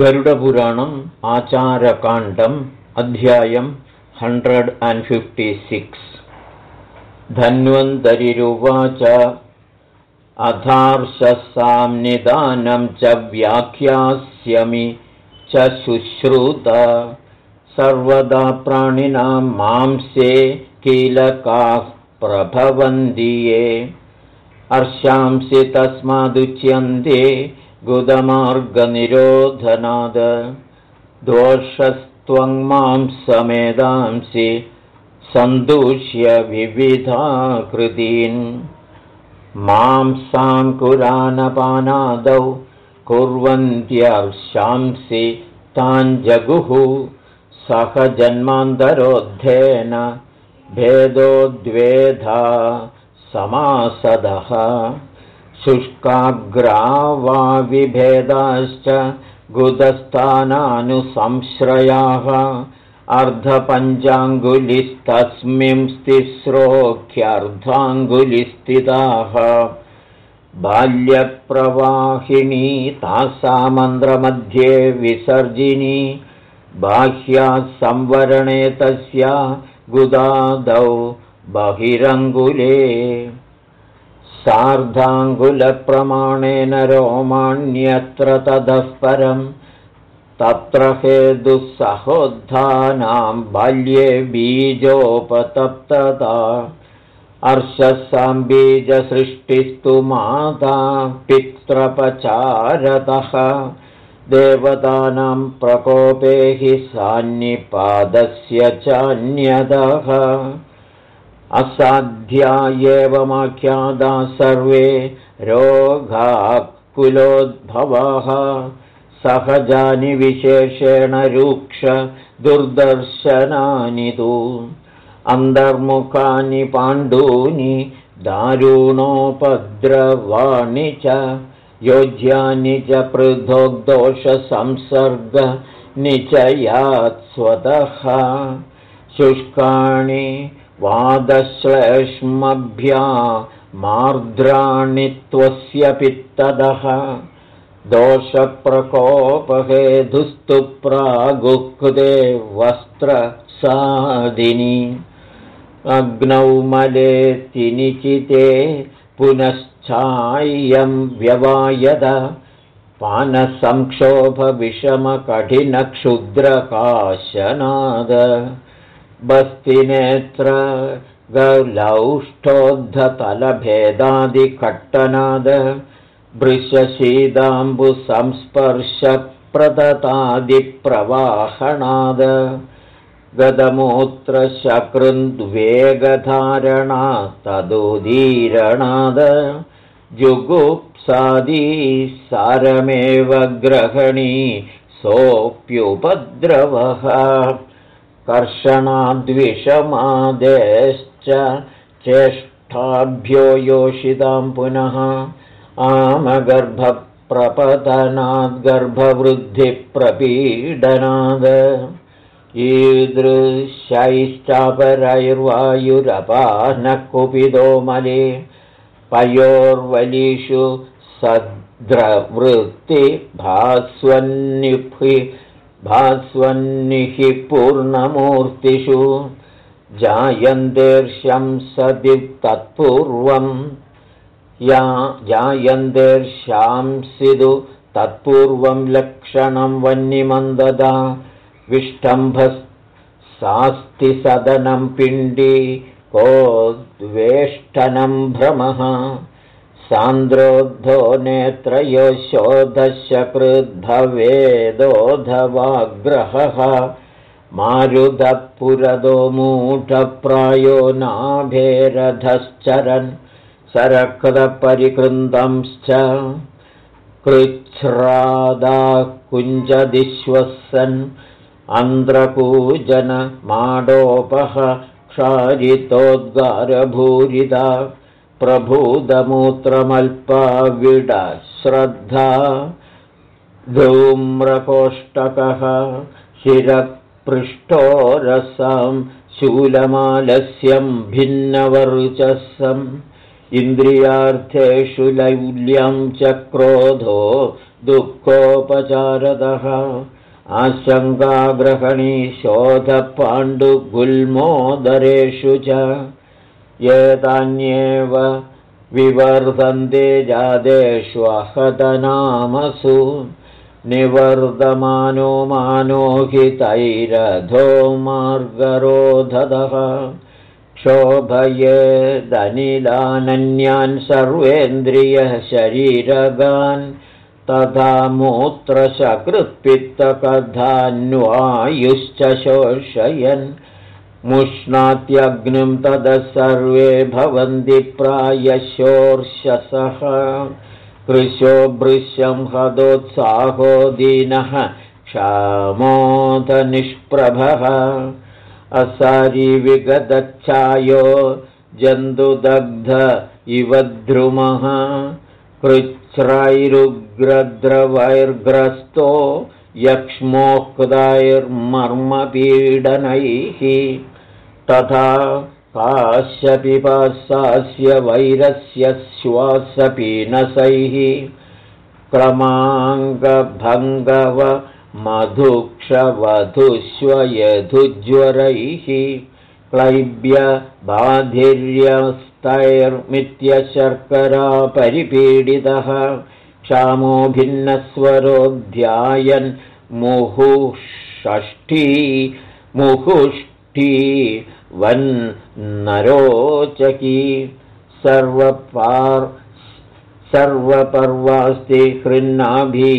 गरुडपुराणम् आचारकाण्डम् अध्यायम् हण्ड्रेड् अण्ड् फिफ्टि सिक्स्। धन्वन्तरिरुवाच। अथार्षसाम्निदानं च व्याख्यास्यमि च शुश्रुत। सर्वदा प्राणिनां मांसे कीलकाः प्रभवन्ति ये। अर्षांसि तस्मादुच्यन्ते गुदमार्गनिरोधनाद। दोषस्त्वं मां समेदांसि सन्दूष्य विविधाकृतीन्। मां साङ्कुरानपानादौ कुर्वन्त्यर्शांसि ताञ्जगुः सहजन्मान्तरोद्धेन भेदोद्वेधा समासदः शुष्काग्रा वा विभेदाश्च गुदस्थानानुसंश्रयाः अर्धपञ्चाङ्गुलिस्तस्मिंस्तिस्रोख्यर्धाङ्गुलिस्थिताः बाल्यप्रवाहिनी तासामन्त्रमध्ये विसर्जिनी बाह्याः संवरणे तस्या गुदादौ बहिरङ्गुले सार्धाङ्गुलप्रमाणेन रोमाण्यत्र ततः परम् तत्र हेदुःसहोद्धानां बाल्ये बीजोपतप्तता। अर्षसाम्बीजसृष्टिस्तु माता पित्रपचारतः। देवतानां प्रकोपे हि सान्निपादस्य चान्यदः असाध्या एवमाख्यादा सर्वे रोगाकुलोद्भवाः। सहजानि विशेषेण रुक्ष दुर्दर्शनानि तु। अन्तर्मुखानि पाण्डूनि दारुणोपद्रवाणि च योज्यानि च पृथग्दोषसंसर्गनिचयात् स्वतः। शुष्काणि वादश्लेष्मभ्या मार्द्राणि त्वस्य पित्तदः। दोषप्रकोपहेधुस्तु प्रागुक्ते वस्त्रसादिनि अग्नौ मलेतिनिचिते पुनश्चाय्यं व्यवायद। पानसंक्षोभविषमकठिनक्षुद्रकाशनाद बस्तिनेत्र गलौष्ठोद्धतलभेदादिकट्टनाद गदमूत्रशकृन्द्वेगधारणा तदुदीरणाद। जुगुप्सादी सारमेव ग्रहणी सोऽप्युपद्रवः कर्षणाद्विषमादेश्च चेष्टाभ्यो योषितां पुनः आमगर्भप्रपतनाद्गर्भवृद्धिप्रपीडनाद। ईदृशैश्चापरैर्वायुरपानः कुपितो मले पयोर्वलिषु सद्रवृत्तिभास्वन्निभि भास्वन्निः पूर्णमूर्तिषु जायन्तेर्ष्यं सदि तत्पूर्वम् या जायन्तेर्ष्यांसिदु तत्पूर्वं लक्षणं वह्निमन्ददा। विष्टम्भसास्ति सदनं पिण्डी कोद्वेष्टनं भ्रमः सान्द्रोद्धो नेत्रयोशोधशकृद्भवेदोधवाग्रहः मारुदपुरदो मूढप्रायो नाभेरधश्चरन् सरकृतपरिकृन्दंश्च। कृच्छ्रादाः कुञ्जदिश्वसन् आन्द्रकूजनमाडोपः क्षारितोद्गारभूरिदा प्रभूतमूत्रमल्पाविडश्रद्धा धूम्रकोष्टकः शिरपृष्ठोरसं शूलमालस्यं भिन्नवर्चसम् इन्द्रियार्थेषु लैल्यं च क्रोधो दुःखोपचारदः आशङ्काग्रहणी शोधपाण्डुगुल्मोदरेषु च एतान्येव विवर्धन्ते जातेष्वहतनामसु निवर्धमानो मानो हि तैरधो मार्गरोधदः क्षोभयेदनिलानन्यान् सर्वेन्द्रियशरीरगान् तथा मूत्रशकृत्पित्तकथान्वायुश्च शोषयन् मुष्णात्यग्निं ततः सर्वे भवन्ति प्रायशोर्षसः। कृशो भृश्यं हदोत्साहो दीनः क्षामोदनिष्प्रभः। असारिविगदच्छायो जन्तुदग्ध इव द्रुमः कृच्छ्रैरुग्रद्रवैर्ग्रस्तो यक्ष्मोक्तैर्मर्मपीडनैः तथा काश्यपिपास्य वैरस्य श्वासपीनसैः क्रमाङ्गभङ्गव मधुक्षवधुष्वयधुज्वरैः क्लैब्यबाधिर्यस्तैर्मित्यशर्करा परिपीडितः क्षामो भिन्नस्वरोऽध्यायन् मुहुषष्ठी मुहुष्ठी वन्नरोचकी। सर्वपार् सर्वपर्वास्ति हृन्नाभि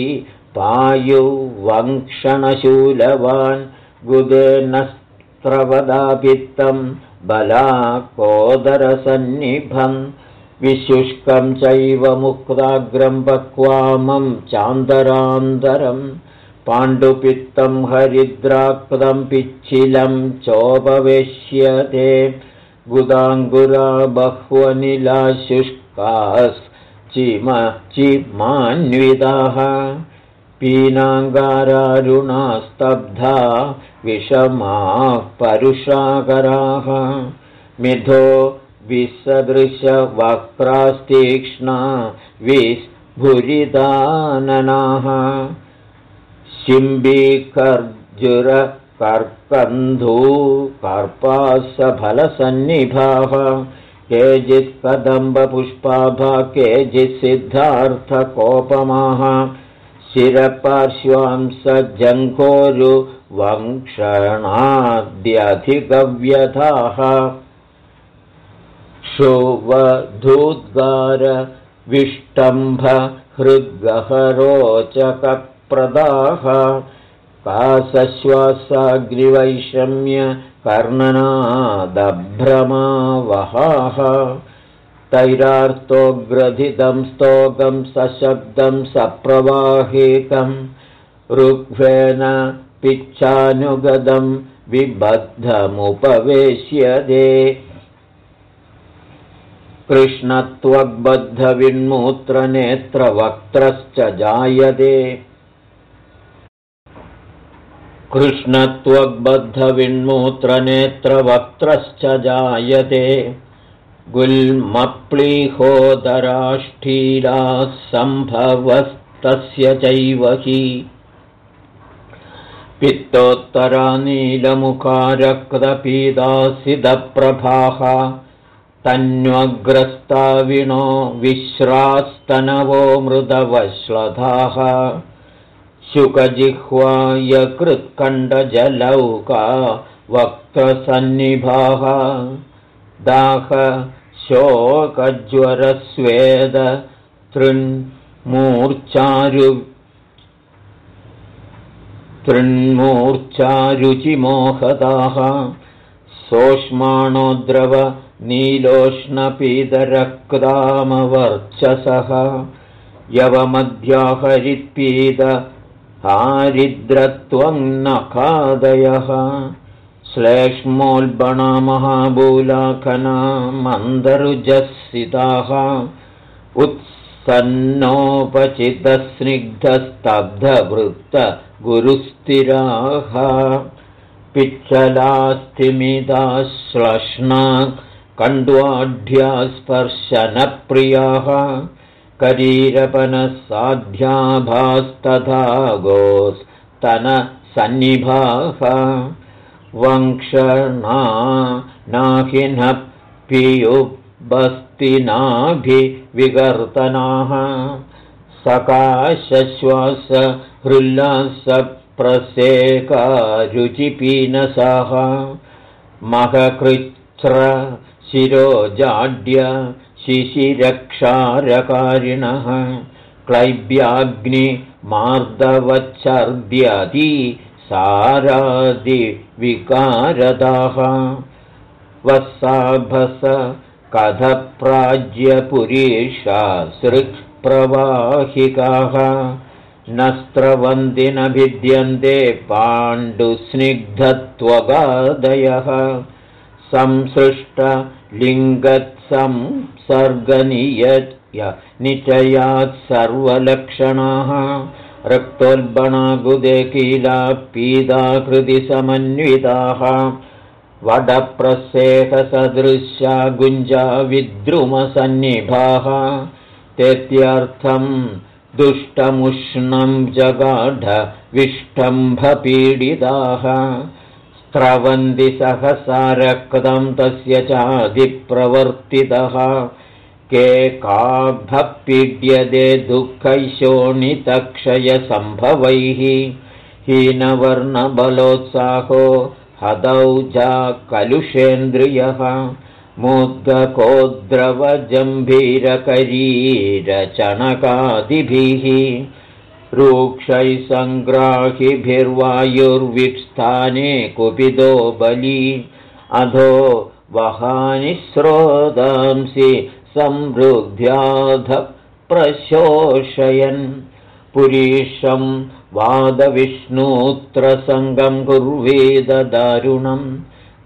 पायुवङ्क्षणशूलवान् गुदेनस्त्रवदापित्तं बलाकोदरसन्निभम् विशुष्कं चैव मुक्ताग्रं पक्वामं चान्दरान्तरम् पाण्डुपित्तं हरिद्राक्तं पिच्छिलं चोपवेश्यते। गुदाङ्गुरा बह्वनिलाशुष्काश्चिम चिमान्विताः। पीनाङ्गारारुणास्तब्धा विषमाः परुषाकराः। मिथो विसदृशवक्रास्तीक्ष्णा विस्फुरिदाननाः शिम्बीकर्जुरकर्कन्धूकर्पासफलसन्निभाः केचित्कदम्बपुष्पाभा केचित्सिद्धार्थकोपमाः शिरपार्श्वांस जङ्घोरुवङ्क्षणाद्यधिकव्यथाः शुवधूद्गारविष्टम्भ हृद्गहरोचकप्रदाः कासश्वासाग्निवैषम्य कर्णनादभ्रमावहाः तैरार्तोग्रथितं स्तोकं सशब्दं सप्रवाहिकं ऋग्वेन पिच्छानुगदं विबद्धमुपवेश्यते कृष्णत्वग्बद्धविन्मूत्रनेत्रवक्त्रश्च जायते। कृष्णत्वग्बद्धविन्मूत्रनेत्रवक्त्रश्च जायते। गुल्मप्लीहोदराष्ठीलाः सम्भवस्तस्य चैव हि। पित्तोत्तरा नीलमुखारक्तपीदासिदप्रभाः तन्वग्रस्ताविणो विश्रास्तनवो मृदवश्लधाः शुकजिह्वायकृत्कण्डजलौका वक्त्रसन्निभाः। दाह शोकज्वरस्वेद तृन्मूर्चारु तृन्मूर्चारुचिमोहदाः सोष्माणोद्रव नीलोष्णपीतरक्तामवर्चसः यवमध्याहरित्पीद हारिद्रत्वं न खादयः श्लेष्मोल्बणा महाबूलाखना मन्दरुजसिताः उत्सन्नोपचितस्निग्धस्तब्धवृत्तगुरुस्थिराः पिच्छलास्तिमिदा श्लश्ना कण्ड्वाढ्या स्पर्शनप्रियाः करीरपनसाध्याभास्तथा गोस्तनसन्निभाः वंक्षणा नाहिनः पियुबस्तिनाभिविकर्तनाः सकाशश्वास हृल्लासप्रसेकारुचिपीनसाः महकृच्छ्र शिरोजाड्य शिशिरक्षारकारिणः क्लैब्याग्निमार्दवच्छर्द्यति सारादिविकारदाः। वत्साभस कथप्राज्यपुरीशासृक्प्रवाहिकाः नस्त्रवन्दिनभिद्यन्ते पाण्डुस्निग्धत्वगादयः संसृष्टलिङ्गत्संसर्गनियत्य निचयात् सर्वलक्षणाः। रक्तोल्बणागुदे कीला पीदाकृतिसमन्विताः वडप्रसेहसदृशा गुञ्जा विद्रुमसन्निभाः तेत्यर्थम् दुष्टमुष्णं जगाढविष्टम्भपीडिताः स्रवन्ति सहसा रक्तं तस्य चादिप्रवर्तितः। के काभपीड्यते दुःखैशोणितक्षयसम्भवैः। हीनवर्णबलोत्साहो हदौ जा कलुषेन्द्रियः। मुद्गकोद्रवजम्भीरकरीरचणकादिभिः रूक्षैः सङ्ग्राहिभिर्वायुर्विक्स्थाने कुपितो बली। अधो वहानि स्रोतांसि संवृद्ध्याध प्रशोषयन् पुरीशं वादविष्णूत्रसङ्गं कुर्वेददारुणम्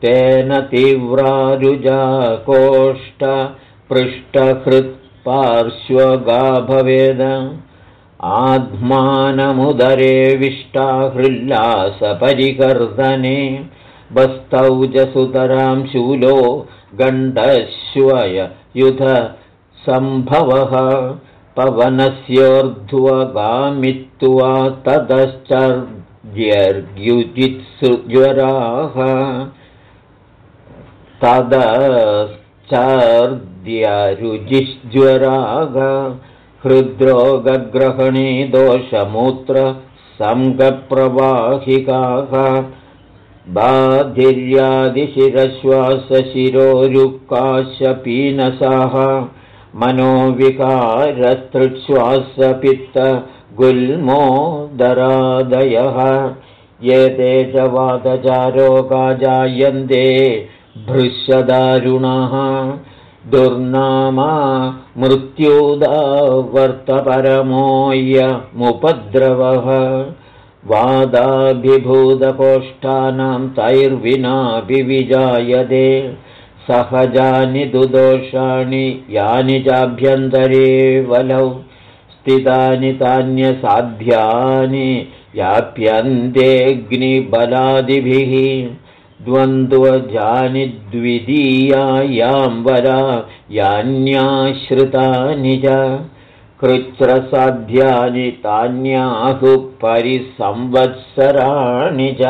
तेन तीव्रारुजा कोष्ठपृष्ठहृत्पार्श्वगा भवेद आत्मानमुदरे विष्टाहृल्लासपरिकर्दने बस्तौजसुतरां शूलो गण्डश्वय युध सम्भवः पवनस्योर्ध्वगामित्वा ततश्चर्द्यर्ग्युजित्सुज्वराः तदश्चर्द्यरुजिज्वराग हृद्रोगग्रहणे दोषमूत्र सङ्गप्रवाहिकाः बाधिर्यादिशिरश्वासशिरोरुक्काशपीनसाः मनोविकारस्तृक्श्वासपित्तगुल्मोदरादयः ये ते च वादचारोगा जायन्ते भृश्यदारुणः दुर्नामा मृत्युदावर्तपरमोऽयमुपद्रवः वादाभिभूतकोष्ठानां तैर्विनापि विजायते सहजानि दुदोषाणि यानि चाभ्यन्तरे वलौ स्थितानि तान्यसाध्यानि याप्यन्तेऽग्निबलादिभिः द्वन्द्वजानि द्वितीयायां वरा यान्याश्रितानि च कृच्छ्रसाध्यानि तान्याहुः परिसंवत्सराणि च।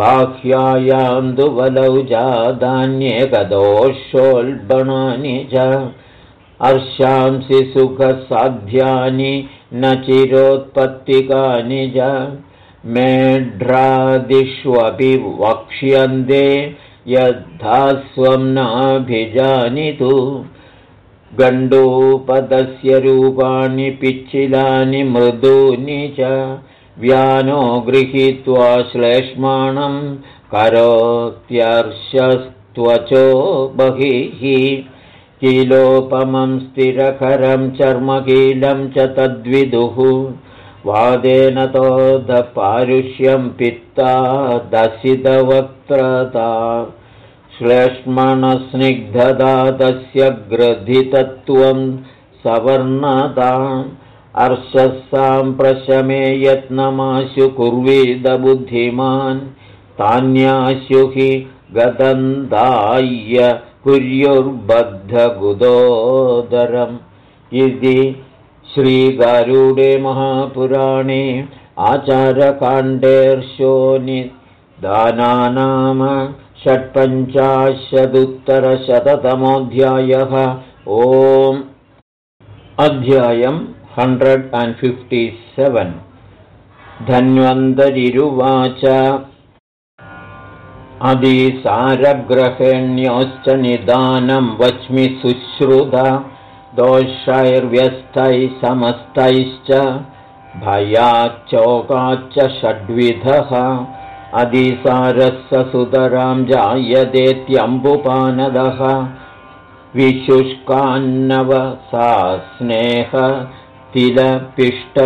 बाह्यायान्दुवलौ जाधान्येकदोषोल्बणानि च। अर्शांसि सुखसाध्यानि न चिरोत्पत्तिकानि च मेढ्रादिष्वपि वक्ष्यन्ते यद्धा स्वं नाभिजानितु। गण्डूपदस्य रूपाणि पिच्छिलानि मृदूनि च व्यानो गृहीत्वा श्लेष्माणं करोत्यर्षस्त्वचो बहिः। कीलोपमं स्थिरकरं चर्मकीलं च तद्विदुः वादेन तोदपारुष्यं पित्ता दशितवक्त्रता श्लेष्मणस्निग्धता तस्य ग्रथितत्वं सवर्णता अर्षसां प्रशमे यत्नमाशु कुर्वीदबुद्धिमान् तान्याशु हि गदन्दाय्य कुर्युर्बद्धगुदोदरम्। इति श्रीगारूडे महापुराणे आचारकाण्डेर्षोनिदानानाम षट्पञ्चाशदुत्तरशततमोऽध्यायः ओम् अध्यायम् हण्ड्रेड् अण्ड् फिफ्टि सेवेन् धन्वन्तरिरुवाच अदिसारग्रहेण्योश्च निदानं वच्मि शुश्रुत दोषैर्व्यस्तैः समस्तैश्च भयाच्चोकाच्च षड्विधः अधिसारः सुतरां जायतेत्यम्बुपानदः विशुष्कान्नव सा स्नेह तिलपिष्टविरूढकैः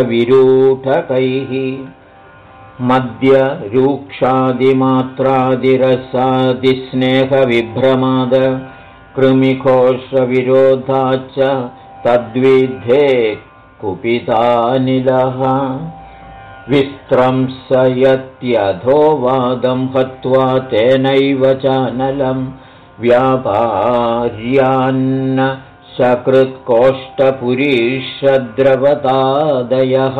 मद्यरूक्षादिमात्रादिरसादिस्नेहविभ्रमाद कृमिकोशविरोधाच्च तद्विद्धे कुपितानिलः विस्त्रंसयत्यधोवादं हत्वा तेनैव चानलं व्यापार्यान्न सकृत्कोष्ठपुरीषद्रवतादयः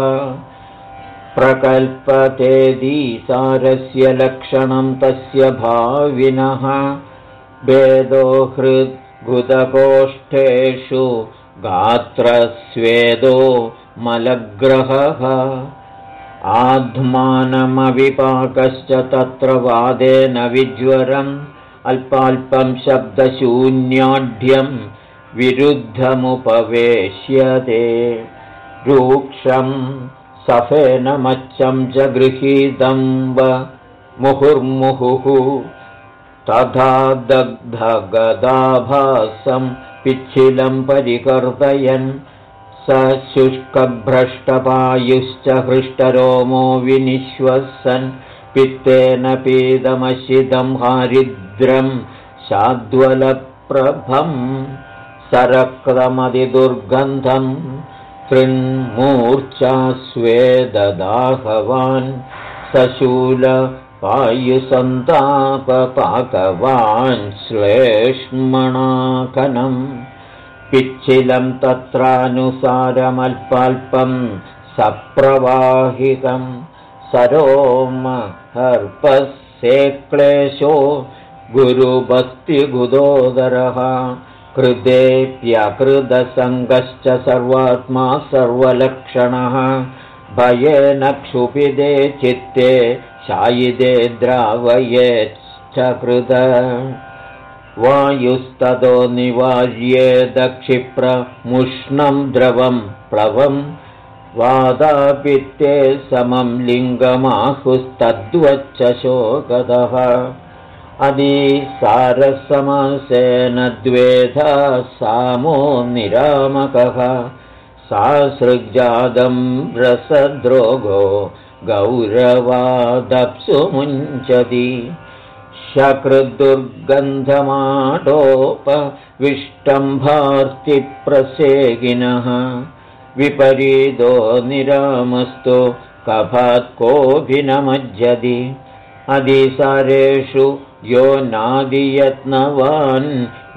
प्रकल्पतेदीसारस्य लक्षणं तस्य भाविनः भेदो हृद्गुदकोष्ठेषु गात्रस्वेदो मलग्रहः। आध्मानमविपाकश्च तत्र वादेन विज्वरम् अल्पाल्पं शब्दशून्याढ्यं विरुद्धमुपवेश्यते। रूक्षं सफेनमच्चं च गृहीतं व मुहुर्मुहुः तथा दग्धगदाभासं पिच्छिलं परिकर्तयन्। स शुष्कभ्रष्टपायुश्च हृष्टरोमो विनिश्वसन्। पित्तेन पीदमशिदं हारिद्रं शाद्वलप्रभम् सरक्रमदिदुर्गन्धं तृन्मूर्च्छा स्वेददाहवान् सशूलपायुसन्तापपाकवान् श्लेष्मणाकनम् पिच्छिलं तत्रानुसारमल्पाल्पं सप्रवाहिकम् सरोम हर्पस्य क्लेशो गुरुभक्तिगुदोदरः कृतेऽप्यकृदसङ्गश्च सर्वात्मा सर्वलक्षणः। भयेन क्षुपिदे चित्ते शायिदे द्रावयेच्च कृत वायुस्ततो निवार्ये दक्षिप्रमुष्णं द्रवं प्लवम् वादापित्ते समं लिङ्गमाहुस्तद्वच्च शोकतः अदीसारसमसेन द्वेधा सामो निरामकः। सासृजादं रसद्रोगो गौरवादप्सु मुञ्चति शकृदुर्गन्धमाटोपविष्टम्भार्तिप्रसेगिनः विपरीतो निरामस्तु कफात् कोऽभिनमज्जति अधिसारेषु यो नादियत्नवान्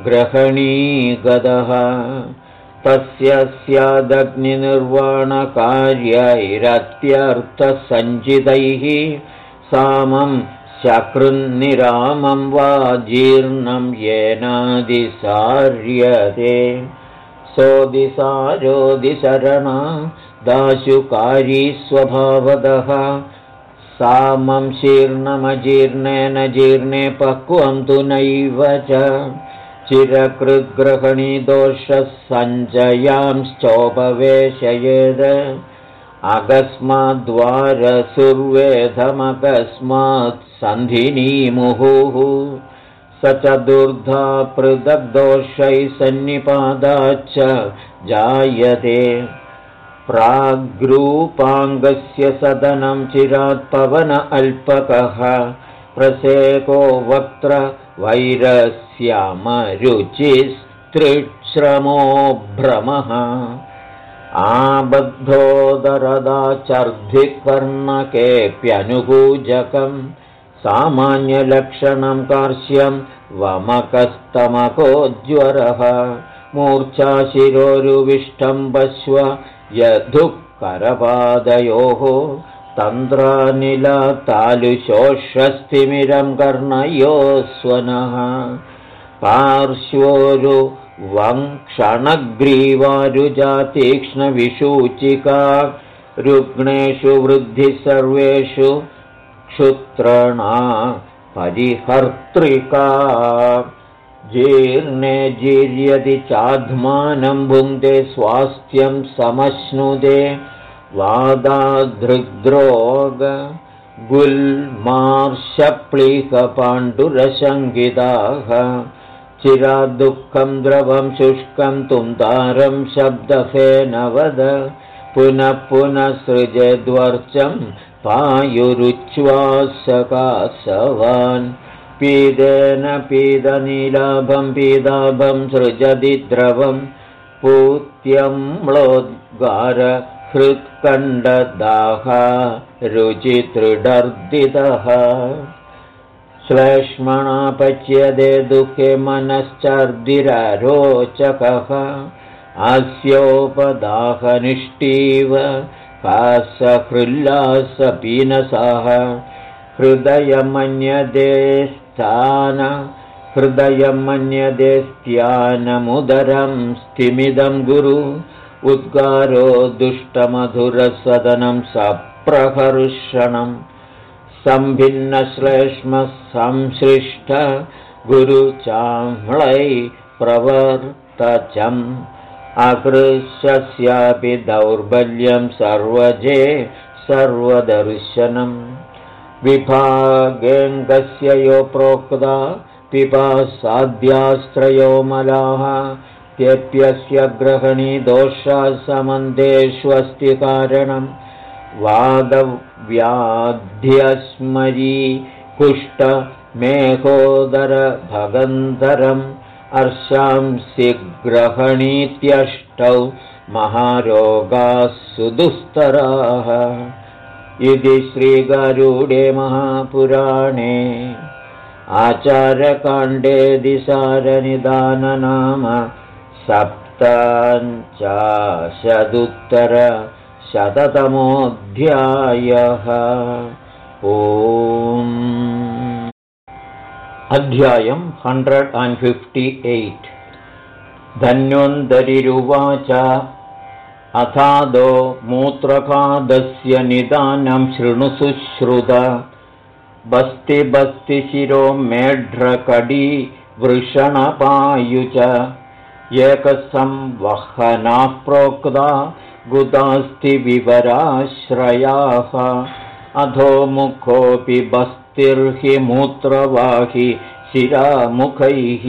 ग्रहणीगतः तस्य स्यादग्निनिर्वाणकार्यैरत्यर्थसञ्चितैः सामं शकृन्निरामं वा जीर्णं येनादिसार्यते। सोदिसारोदिशरणा दाशुकारी स्वभावदः। सामं शीर्णमजीर्णेन जीर्णे पक्वं तु नैव च चिरकृग्रहणीदोषः सञ्चयांश्चोपवेशयेद अकस्माद्वारसुर्वेधमकस्मात् सन्धिनीमुहुः। स चतुर्धा पृथग्दोषैः सन्निपादाच्च जायते। प्राग्रूपाङ्गस्य सदनं चिरात्पवन अल्पकः प्रसेको वक्त्र वैरस्यामरुचिस्तृश्रमो भ्रमः। आबद्धोदरदाचर्धिकर्णकेऽप्यनुकूजकम् सामान्यलक्षणं कार्श्यं वमकस्तमकोज्वरः। मूर्च्छाशिरोरुविष्टम्बश्व यधुःकरपादयोः तन्त्रानिलतालुशोषस्तिमिरं कर्णयोः स्वनः। पार्श्वोरुवङ्क्षणग्रीवारुजातीक्ष्णविषूचिका रुग्णेषु वृद्धिः सर्वेषु क्षुत्रणा परिहर्त्रिका। जीर्णे जीर्यति चाध्मानं भुङ्क्ते स्वास्थ्यं समश्नुदे वादाधृद्रोग गुल्मार्षप्लीकपाण्डुरशङ्गिताः चिराद्दुःखं द्रवं शुष्कं तुन्तारं शब्दफेन वद पुनः पुनः सृजद्वर्चं पायुरुच्छ्वासकासवान्। पीदेन पीदनीलाभं पीदाभं सृजति द्रवं पूत्यम्लोद्गार हृत्कण्डदाः रुचितृडर्दितः श्लेष्मणा पच्यते दुःखे मनश्चर्दिररोचकः। अस्योपदाहनिष्ठीव कासहृल्लासपीनसः हृदयमन्यदे स्थान हृदयमन्यदे स्त्यानमुदरं स्थिमिदं गुरु उद्गारो दुष्टमधुरसदनं सप्रहर्षणम् सम्भिन्नश्लेष्मः संसृष्ट गुरुचाम्लै प्रवर्तचम् अकृशस्यापि दौर्बल्यं सर्वजे सर्वदर्शनम्। विभागेऽङ्गस्य यो प्रोक्ता पिपा साध्यास्त्रयो मलाः त्यप्यस्य ग्रहणी दोषा समन्देष्वस्ति कारणम्। वादव्याध्यस्मरी कुष्ठमेघोदरभगन्धरम् अर्शांसि ग्रहणीत्यष्टौ महारोगाः सुदुस्तराः। इति श्रीगरुडे महापुराणे आचारकाण्डे दिसारनिदाननाम सप्ताञ्चाशदुत्तर शततमोऽध्यायः। ॐ अध्यायम् हण्ड्रेड् अण्ड् फिफ्टि एय्ट्। धन्योन्दरिरुवाच। अथादो मूत्रकादस्य निदानं बस्ति शिरो मेढ्रकडी वृषणपायुच एकसंवहनाः प्रोक्ता गुदास्तिविवराश्रयाः अधोमुखोऽपि बस्तिर्हि मूत्रवाहि शिरामुखैः।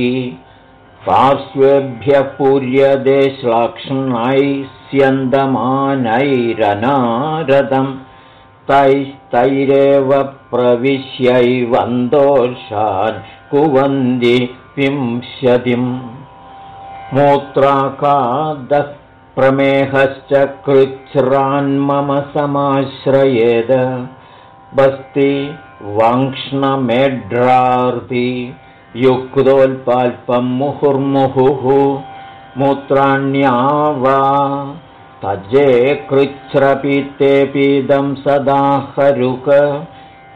पार्श्वेभ्यः पूर्यदे श्लाक्ष्णैः स्यन्दमानैरनारदम् तैस्तैरेव प्रविश्यैवन्दोषान् कुवन्ति विंशतिम् मूत्राकादः प्रमेहश्च कृच्छ्रान्मम समाश्रयेद। बस्ति वाङ्क्ष्णमेढ्रार्ति युक्तोल्पाल्पं मुहुर्मुहुः। मूत्राण्या वा तजे कृच्छ्रपीतेऽपीदं सदा हरुक।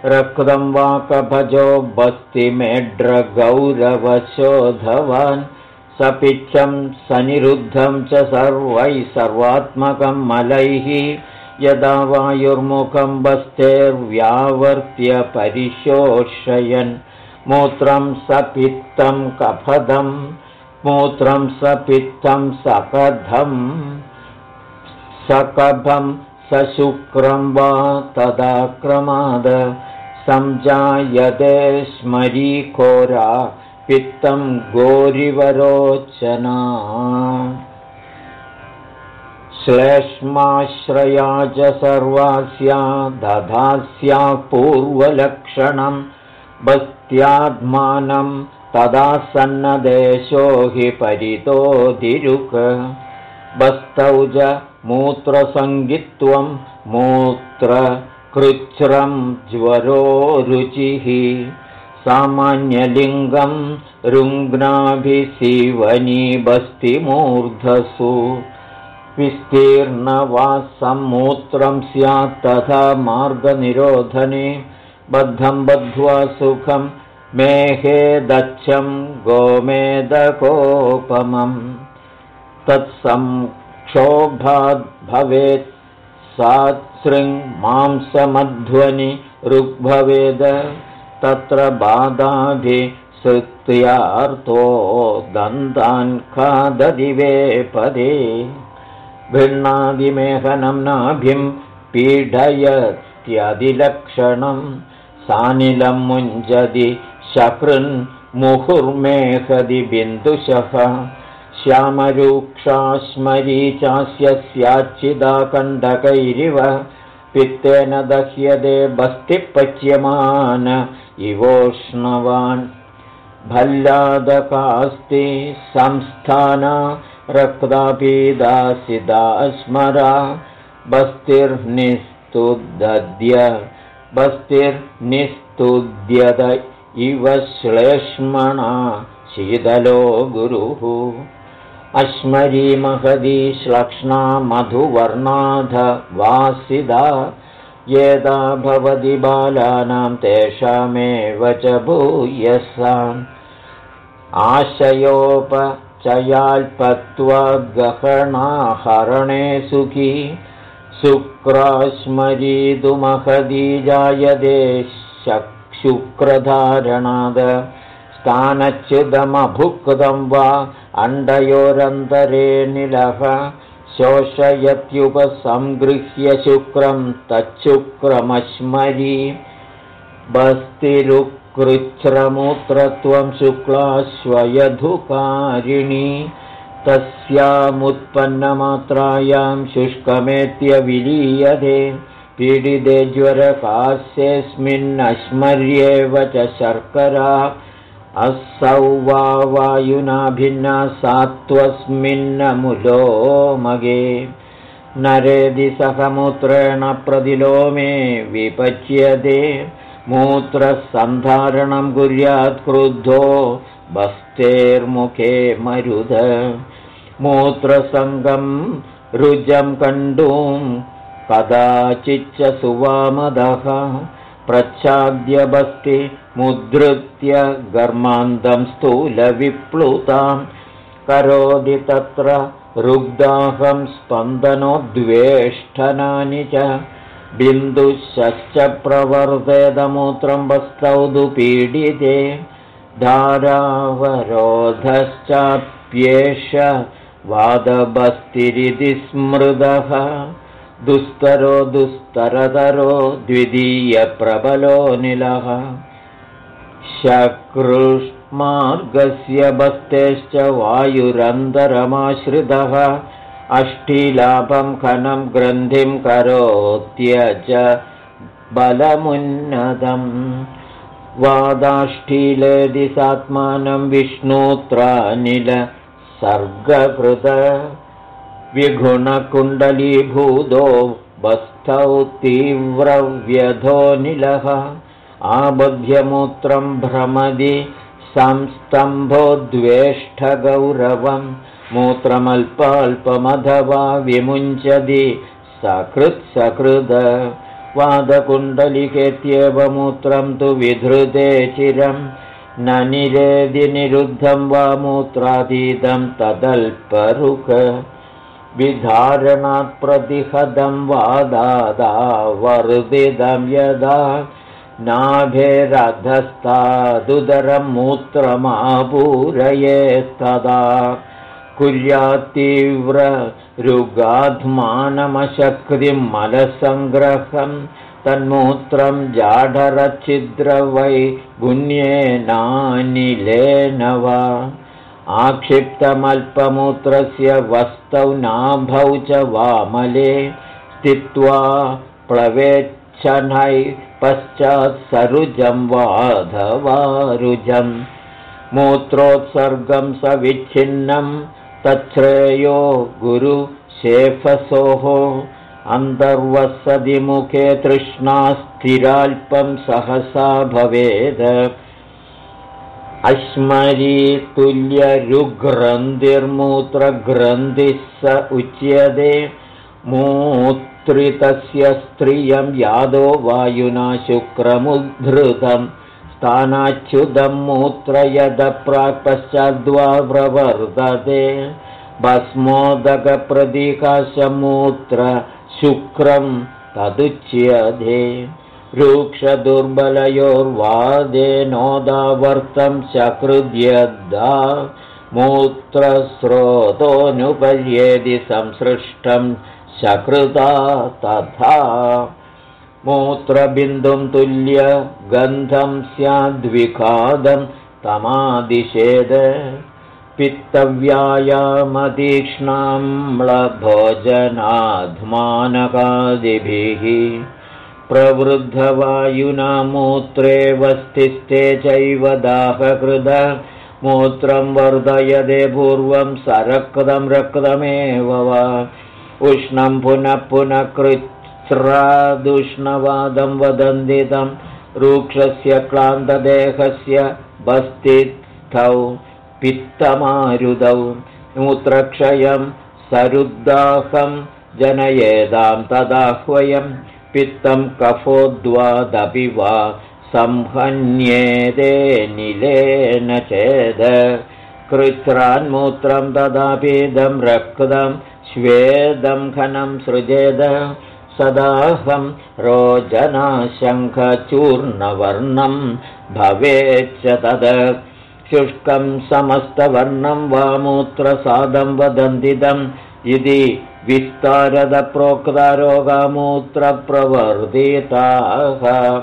रक्तं वाकभजो बस्ति मेढ्रगौरवशोधवान् सपिच्छं सनिरुद्धं च सर्वैः सर्वात्मकं मलैः। यदा वायुर्मुखं बस्तेर्व्यावर्त्य परिशोषयन्। मूत्रं सपित्तं कफदं मूत्रं सपित्तं सकधं सकभं सशुक्रं वा तदाक्रमाद। सञ्जायते स्मरीकोरा पित्तं गोरिवरोचना। श्लेष्माश्रया च सर्वास्या दधास्या पूर्वलक्षणं बस्त्यात्मानं तदा सन्नदेशो हि परितोदिरुक बस्तौ च मूत्रसङ्गित्वं मूत्रकृच्छ्रं ज्वरो रुचिः सामान्यलिङ्गं रुङ्ग्नाभिसीवनीबस्तिमूर्धसु विस्तीर्णवासमूत्रं स्यात् तथा मार्गनिरोधने बद्धं बद्ध्वा सुखं मेहे दच्छं गोमेदकोपमम् तत्संक्षोभाद्भवेत् सात्सृङ्मांसमध्वनि ऋग्भवेद तत्र बाधाभिसृत्यार्थो दन्तान् खाददिवे पदे भिन्नादिमेहनं नाभिं पीडयत्यदिलक्षणं सानिलं मुञ्जदि शकृन्मुहुर्मेहदि बिन्दुशः। श्यामरूक्षाश्मरी चास्य स्याच्चिदाकण्डकैरिव पित्तेन दह्यते बस्तिपच्यमान इवोष्णवान्। भल्लादकास्ति संस्थाना रक्तापीदासिदा स्मरा बस्तिर्निस्तुद्य बस्तिर्निस्तुद्यत इव श्लेष्मणा शीतलो गुरुः अश्मरीमहदी श्लक्ष्णा मधुवर्णाध वासिदा यदा भवति बालानां तेषामेव च भूयसाम् आशयोपचयाल्पत्वगहणाहरणे सुखी शुक्राश्मरीदुमहदी जायते शुक्रधारणाद स्थानच्युतमभुक्तं वा अण्डयोरन्तरे निलः शोषयत्युपसंगृह्य शुक्रं तच्छुक्रमश्मरी बस्तिरुकृच्छ्रमूत्रत्वं शुक्लाश्वयधुकारिणी तस्यामुत्पन्नमात्रायां शुष्कमेत्य विलीयते पीडिते ज्वरकास्येऽस्मिन्नश्मर्येव च शर्करा असौ वा वायुना भिन्ना सात्वस्मिन्नमुलो मगे। नरेदि सहमूत्रेण प्रतिलोमे विपच्यते। मूत्रसन्धारणं कुर्यात् क्रुद्धो बस्तेर्मुखे मरुद। मूत्रसङ्गं रुजं कण्डुं कदाचिच्च सुवामदः प्रच्छाद्यबस्ति मुद्धृत्य गर्मान्तं स्थूलविप्लुतां। करोति तत्र रुग्दाहं स्पन्दनोद्वेष्टनानि च। बिन्दुश्च प्रवर्तेदमूत्रं वस्तौ दुपीडिते धारावरोधश्चाप्येष वादबस्तिरिति स्मृदः दुस्तरो दुस्तरतरो द्वितीयप्रबलो निलः। शकृष्मार्गस्य बस्तेश्च वायुरन्तरमाश्रितः। अष्टिलाभं खनं ग्रन्थिं करोत्य च सात्मानं विष्णुत्रानिल सर्गकृत विगुणकुण्डलीभूतो बस्थौ तीव्रव्यधोनिलः आबध्यमूत्रं भ्रमदि संस्तम्भोद्वेष्टगौरवं मूत्रमल्पाल्पमधवा विमुञ्चति सकृत्सकृद। वादकुण्डलिकेत्येव मूत्रं तु विधृते चिरं। न निरेदि निरुद्धं वा मूत्रातीतं तदल्परुक विधारणात् प्रतिहदं वादादावर्दिदं यदा नाभेरधस्तादुदरं मूत्रमापूरयेस्तदा कुर्यात्तीव्ररुगाध्मानमशक्तिं मलसङ्ग्रहं तन्मूत्रं जाढरच्छिद्रवै गुण्येनानिलेन वा आक्षिप्तमल्पमूत्रस्य वस्तौ नाभौ च वामले स्थित्वा प्लवेच्छनै पश्चात्सरुजं वाधवारुजं मूत्रोत्सर्गं सविच्छिन्नं तच्छ्रेयो गुरुशेफसोः अन्तर्वसदिमुखे तृष्णा स्थिराल्पं सहसा भवेद अश्मरीतुल्यरुग्रन्थिर्मूत्रग्रन्थिः स उच्यते। मूत्रितस्य स्त्रियं यादो वायुना शुक्रमुद्धृतं स्थानाच्युतं मूत्रयदप्राक्पश्चाद्वा प्रवर्तते भस्मोदकप्रतीकाशमूत्र शुक्रं तदुच्यते रूक्षदुर्बलयोर्वादेनोदावर्तं चकृद्यद्दा मूत्रस्रोतोऽनुपर्येदि संसृष्टं शकृता तथा मूत्रबिन्दुं तुल्य गन्धं स्याद्विखादं तमादिशेद पित्तव्यायामतीक्ष्णाम्लभोजनाध्मानकादिभिः प्रवृद्धवायुना मूत्रे वस्तिस्ते चैव दाहकृद। मूत्रं वर्धयदे पूर्वं सरक्तं रक्तमेव वा। उष्णं पुनः पुनः कृच्छ्रादुष्णवादं वदन्दितं रूक्षस्य क्लान्तदेहस्य बस्तिस्थौ पित्तमारुदौ। मूत्रक्षयं सरुद्दाहं जनयेदां तदाह्वयम् पित्तं कफोद्वादपि वा संहन्येदे निलेन चेद। कृच्छ्रान्मूत्रं ददापीदं रक्तं श्वेदं घनं सृजेद। सदाहं रोजनाशङ्खचूर्णवर्णं भवेच्च तद। शुष्कं समस्तवर्णं वा मूत्रसादं वदन्तिदम् इति विस्तारदप्रोक्तरोगामूत्रप्रवर्धिताः।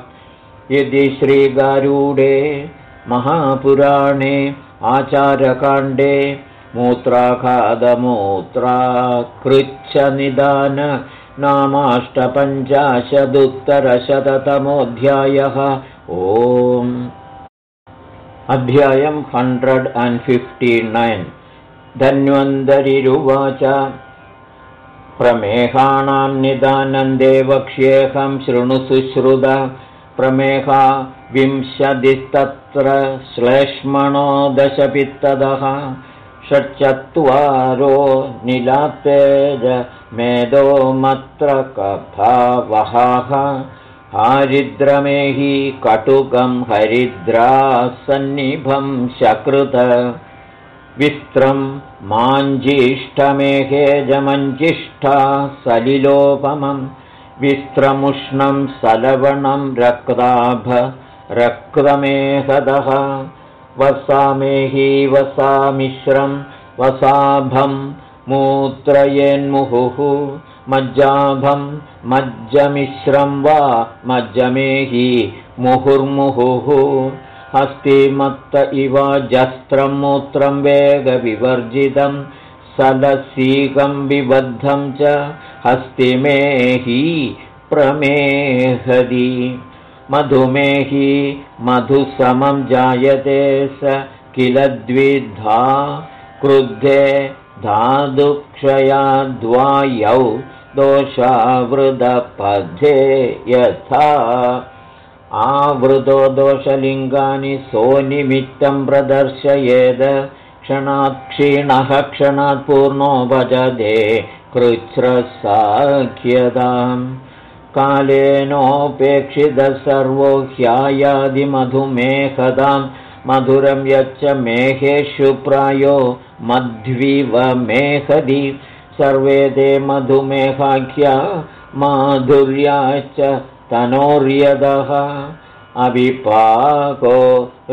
यदि श्रीगारूडे महापुराणे आचारकाण्डे मूत्राखादमूत्राकृच्छनिदान नामाष्टपञ्चाशदुत्तरशततमोऽध्यायः। ओम्। अध्यायम् हण्ड्रेड् अण्ड् फिफ्टि नैन्। धन्वन्तरिरुवाच प्रमेहाणां निदानन्दे वक्ष्येऽहं शृणुसुश्रुत प्रमेहा विंशतिस्तत्र श्लेष्मणो दशपित्तदः। षट्चत्वारो निलाप्तेज मेदो मत्र कफावहाः हारिद्रमेहि कटुकं हरिद्रासन्निभं शकृत विस्त्रं माञ्जिष्ठमेहेजमञ्जिष्ठा सलिलोपमं विस्त्रमुष्णं सलवणं रक्ताभ रक्तमेहदः वसामेहि वसामिश्रं वसाभं मूत्रयेन्मुहुः मज्जाभं मज्जमिश्रं वा मज्जमेहि मुहुर्मुहुः हस्तिमत्त इव जस्त्रं मूत्रं वेगविवर्जितं सलसीकं विबद्धं च हस्तिमेहि प्रमेहदि। मधुमेहि मधुसमं जायते स किल द्विधा क्रुद्धे धादुक्षयाद्वायौ दोषावृदपथे यथा आवृतो दोषलिङ्गानि सोनिमित्तं प्रदर्शयेद क्षणात् क्षीणः क्षणात् पूर्णो भजदे कृच्छ्रसाख्यताम्। कालेनोपेक्षितः सर्वो ह्यायादिमधुमेहदां मधुरं यच्च मेहेषु प्रायो मध्विव मेहदि। सर्वे ते मधुमेहाख्या माधुर्याश्च तनोर्यदः अविपाको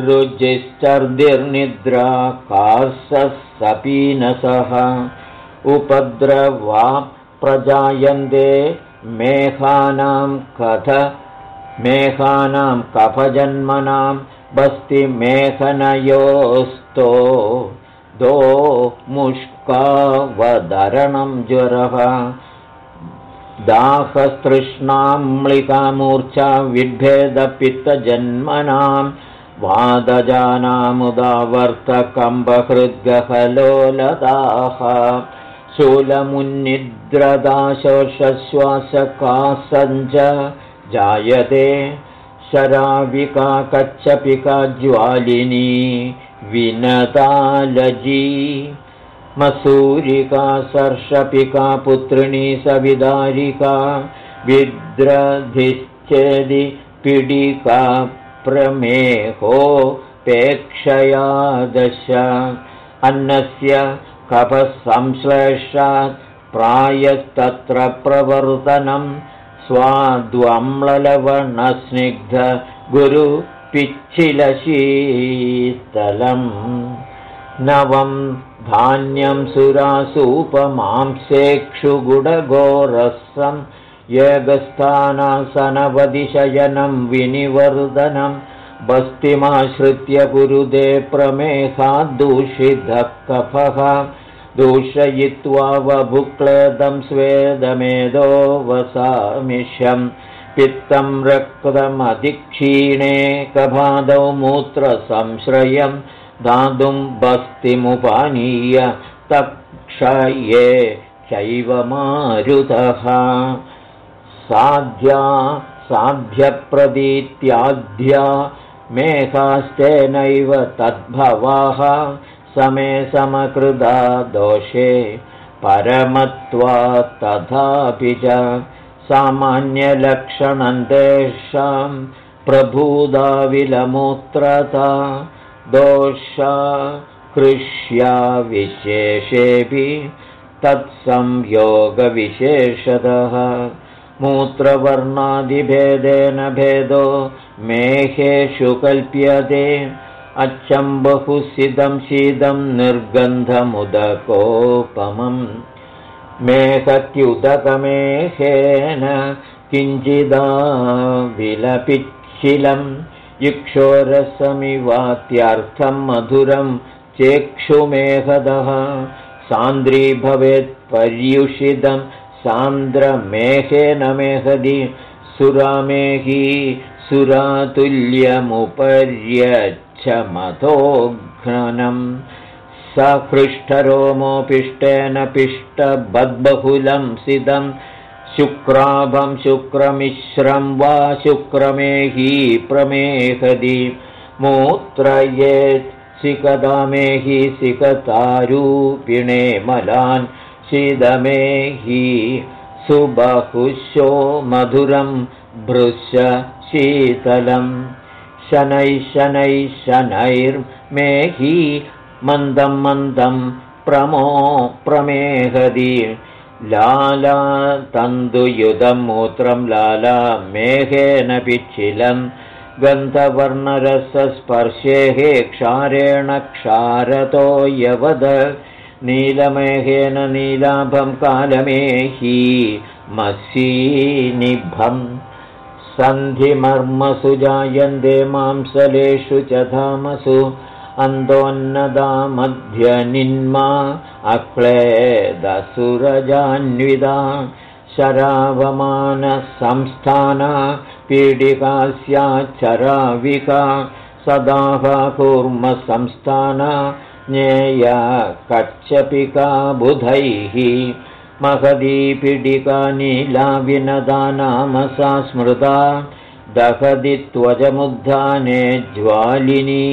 रुजिश्चर्दिर्निद्रा कासः सपीनसः उपद्रवा प्रजायन्ते मेघानां कथ मेघानां कफजन्मनां बस्तिमेघनयोस्तो दो मुष्कावदरणं ज्वरः दाहस्तृष्णाम्लिकामूर्च्छा विभेदपित्तजन्मनां वादजानामुदावर्तकम्बहृद्गहलोलदाः। शूलमुन्निद्रदाशोषश्वासकासञ्च जायते। शराविका कच्छपिका ज्वालिनी विनतालजी मसूरिका सर्षपिका पुत्रिणी सविदारिका विद्रधिश्चेदि पिडिका प्रमेहो पेक्षया दश। अन्नस्य कपसंश्लेषात् प्रायस्तत्र प्रवर्तनं स्वाद्वम्ललवणस्निग्ध गुरुपिच्छिलशीतलम् नवं धान्यं सुरासूपमांसेक्षुगुडगोरसं योगस्थानासनवदिशयनं विनिवर्धनं बस्तिमाश्रित्य पुरुदे प्रमेहाद्दूषितः कफः दूषयित्वा वभुक्लेदं स्वेदमेदो वसामिषं पित्तं रक्तमधिक्षीणे कभादौ मूत्रसंश्रयं दातुं बस्तिमुपानीय तक्षये चैव मारुतः। साध्या साध्यप्रदीत्याद्या मेघास्तेनैव तद्भवाः। समे समकृदा दोषे परमत्वा तथापि च सामान्यलक्षणं तेषां प्रभूदा विलमूत्रता दोषा कृष्या विशेषेऽपि तत्संयोगविशेषतः मूत्रवर्णादिभेदेन भेदो मेहेषु कल्प्यते। अच्छम्बहुसिदं शीदं निर्गन्धमुदकोपमम् मेघत्युदकमेहेन किञ्चिदा विलपिच्छिलम् इक्षोरसमिवात्यर्थं मधुरं चेक्षुमेघदः सान्द्री भवेत्पर्युषितं सान्द्रमेघेन मेहदि। सुरामेही सुरातुल्यमुपर्यच्छमथोघ्नम् सहृष्टरोमोपिष्टेन पिष्टबद्बहुलं सिदं शुक्राभं शुक्रमिश्रं वा शुक्रमेही प्रमेहदि मूत्रयेत् सिकदामेहि सिकतारूपिणे मलान् शीदमेहि सुबहुशो मधुरं भृश शीतलं। शनैः शनैः शनैर्मेहि मन्दं मन्दं प्रमो प्रमेहदि लाला मूत्रं लाला मेघेन पिच्छिलं गन्धवर्णरसस्पर्शेः क्षारेण क्षारतो यवद नीलमेघेन नीलाभं कालमेही मसीनिभम् सन्धिमर्मसु जायन्ते मांसलेषु च धामसु अन्दोन्नदामध्यनिन्मा अक्लेदसुरजान्विदा शरावमानसंस्थाना पीडिका स्याच्चराविका कूर्मसंस्थाना ज्ञेया कच्छपिका बुधैः महदीपीडिका नीला विनदा नाम सा स्मृता दहदि त्वजमुद्धाने ज्वालिनी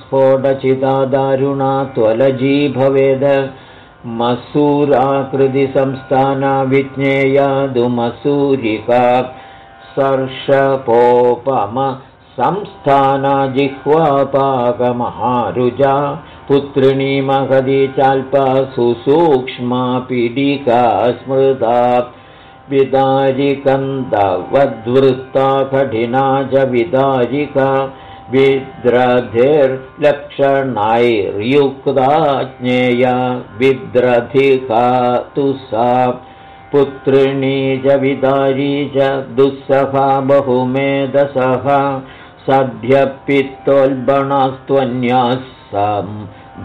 स्फोटचिता दारुणा त्वलजी भवेद मसूराकृतिसंस्थाना विज्ञेयादुमसूरिका सर्षपोपम संस्थाना जिह्वापाकमहारुजा पुत्रिणी महदी चाल्पा सुसूक्ष्मा पीडिका स्मृता विदारिकन्दवद्वृत्ता कठिना च विदारिका विद्रधिर्लक्षणैर्युक्ता ज्ञेया विद्रधिका तु सा। पुत्रिणी च विदारी च दुःसहा बहुमेधसः सद्यपित्तोल्बणास्त्वन्याः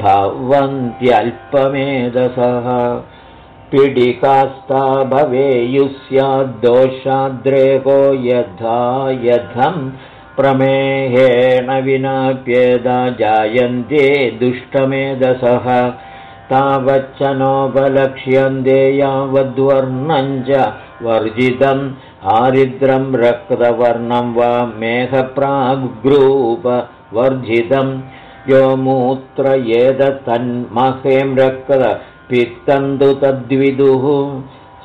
भवन्त्यल्पमेधसः पिडिकास्ता भवेयुः स्याद्दोषाद्रेको यथा यथं प्रमेहेण विनाप्येदा जायन्ते दुष्टमेधसः। तावच्च नोपलक्ष्यन्ते यावद्वर्णं च वर्जितम् आरिद्रं रक्तवर्णं वा मेघप्राग्रूपवर्जितं यो मूत्र एतत्तन्महें रक्तपित्तन्तु तद्विदुः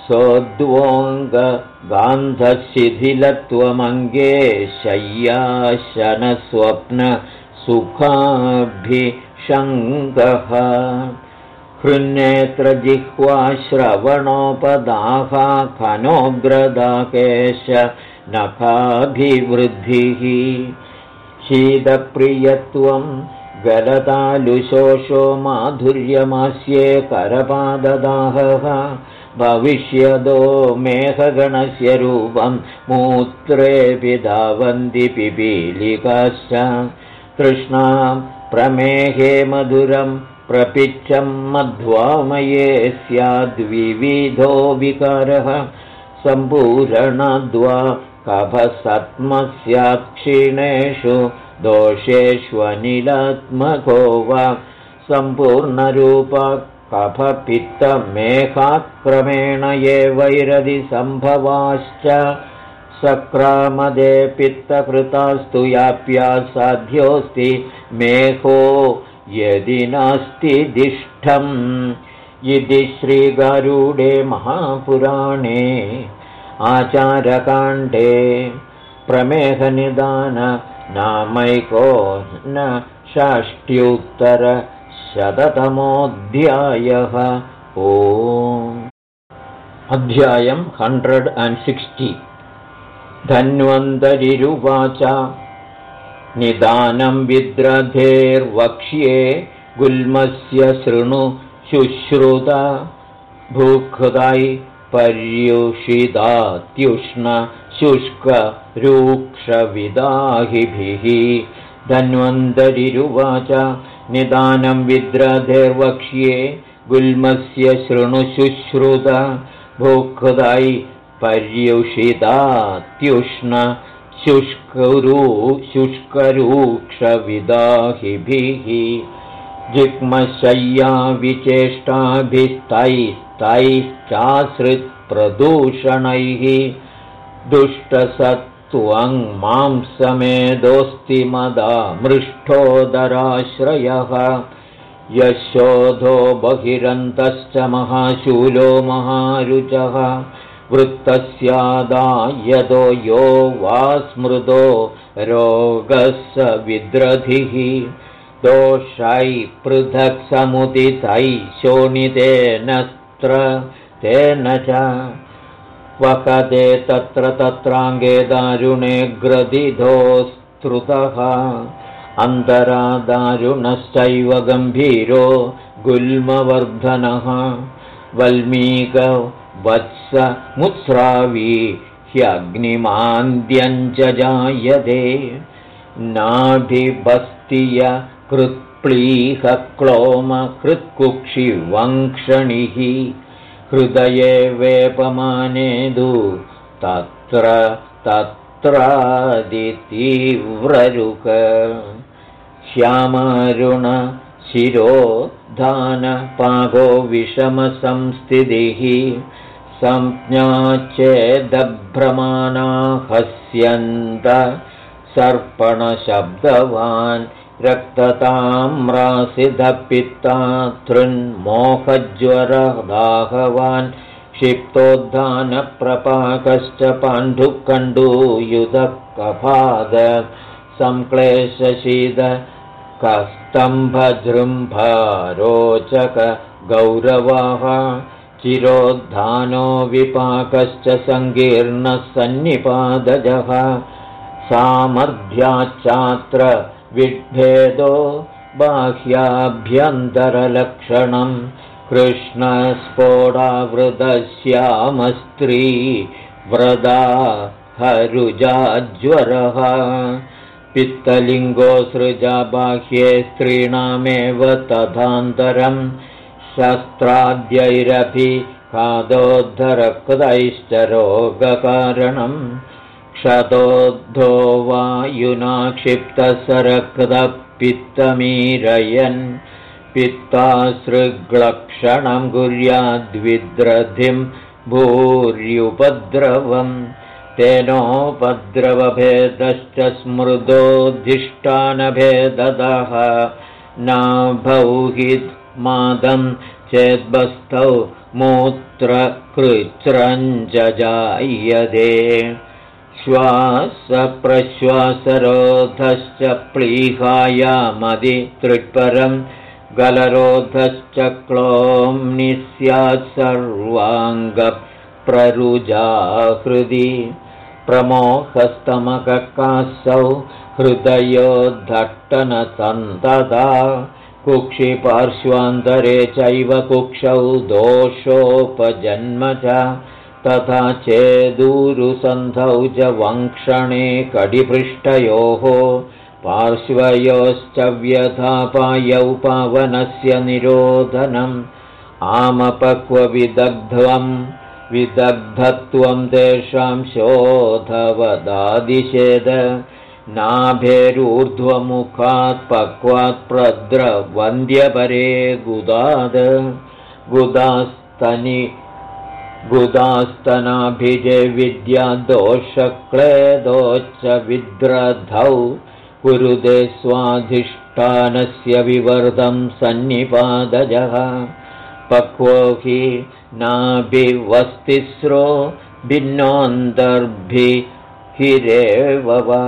सोद्वोऽङ्गगान्धशिथिलत्वमङ्गे शय्याशनस्वप्नसुखाभिषङ्गः हृन्नेत्रजिह्वाश्रवणोपदाहा खनोग्रदाकेश नखाभिवृद्धिः। शीतप्रियत्वं गलतालुशोषो माधुर्यमास्ये करपाददाहः। भविष्यदो मेघगणस्य रूपं मूत्रेऽपि धावन्ति पिपीलिकाश्च। तृष्णा प्रमेहे मधुरं प्रपिच्छं मध्वामये स्याद्विविधो विकारः। सम्पूरणद्वा कभसत्मस्यात् क्षीणेषु दोषेष्वनिलात्मको वा सम्पूर्णरूप कफपित्तमेघाक्रमेण ये वैरदिसम्भवाश्च सक्रामदे पित्तकृतास्तु याप्या साध्योऽस्ति मेघो यदि नास्ति दिष्ठम्। इति श्रीगारूडे महापुराणे आचारकाण्डे प्रमेहनिदान नामैको न षष्ट्युत्तर शततमोऽध्यायः ओ अध्यायम् हण्ड्रेड् अण्ड् सिक्स्टि। धन्वन्तरिरुवाच। निदानं विद्रधेर्वक्ष्ये गुल्मस्य शृणु शुश्रुत। भूकृदै पर्युषिदात्युष्ण शुष्करूक्षविदाहिभिः। धन्वन्तरिरुवाच निदानं विद्रधेर्वक्ष्ये गुल्मस्य शृणुशुश्रुत भूकृदै पर्युषितात्युष्ण शुष्करू शुष्करूक्षविदाहिभिः जिग्मशय्याविचेष्टाभिस्तैस्तैश्चाश्रित्प्रदूषणैः दुष्टसत् त्वं मदा मृष्ठोदराश्रयः। यशोधो बहिरन्तश्च महाशूलो महारुचः। वृत्तस्यादायदो यो वा स्मृतो रोगः स विद्रधिः दोषै पृथक् समुदितैः शोणितेनत्र तेन च वकदे तत्र तत्राङ्गे दारुणे ग्रदिधोस्तृतः अन्तरा दारुणश्चैव गम्भीरो गुल्मवर्धनः। वल्मीकवत्समुत्स्रावी ह्यग्निमान्द्यञ्च जायते। नाभिभस्तिय कृत्प्लीह क्लोमकृत्कुक्षिवङ्क्षणिः हृदये वेपमानेदु तत्र तत्रादितीव्ररुक। श्यामारुण शिरो धानपागो विषमसंस्थितिः संज्ञा चेदभ्रमाणा हस्यन्त सर्पणशब्दवान् रक्तताम्रासिधपित्तातृन्मोहज्वरदाहवान् क्षिप्तोद्धानप्रपाकश्च पाण्डुकण्डूयुधः कपाद संक्लेशशीद कस्तम्भजृम्भारोचकगौरवाः चिरोद्धानो विपाकश्च सङ्कीर्णः सन्निपादजः सामर्थ्याच्चात्र विभेदो बाह्याभ्यन्तरलक्षणं कृष्णस्फोडावृतश्यामस्त्री व्रदा हरुजाज्वरः। पित्तलिङ्गो सृजा बाह्ये स्त्रीणामेव तथान्तरं शस्त्राद्यैरपि खादोद्धरकृतैश्च रोगकारणम् क्षतोद्धो वायुना क्षिप्तसरकृतपित्तमीरयन् पित्तासृग्लक्षणं कुर्याद्विद्रधिं भूर्युपद्रवम् तेनोपद्रवभेदश्च स्मृतोऽधिष्ठानभेदः नाभौहिमादं चेद्बस्थौ मूत्रकृच्छ्रञ्जजायते श्वासप्रश्वासरोधश्च प्लीहायामधितृपरं गलरोधश्च क्लोम्नि स्यात् सर्वाङ्गप्ररुजाहृदि प्रमोहस्तमककासौ हृदयोद्धट्टनसन्तदा कुक्षिपार्श्वान्तरे चैव कुक्षौ दोषोपजन्म च तथा चेदूरुसन्धौ च वङ्क्षणे कडिपृष्ठयोः पार्श्वयोश्च व्यथापायौ पावनस्य निरोधनम् आमपक्वविदग्ध्वम् विदग्धत्वं तेषां शोधवदादिशेद नाभेरूर्ध्वमुखात् पक्वात् प्रद्रवन्द्यपरे गुदाद गुदास्तनि गुदास्तनाभिजे विद्यादोषक्लेदोच्च विद्रधौ कुरुदे स्वाधिष्ठानस्य विवर्धं सन्निपादजः। पक्वो हि नाभिवस्तिस्रो भिन्नोऽन्तर्भिहिरेव वा।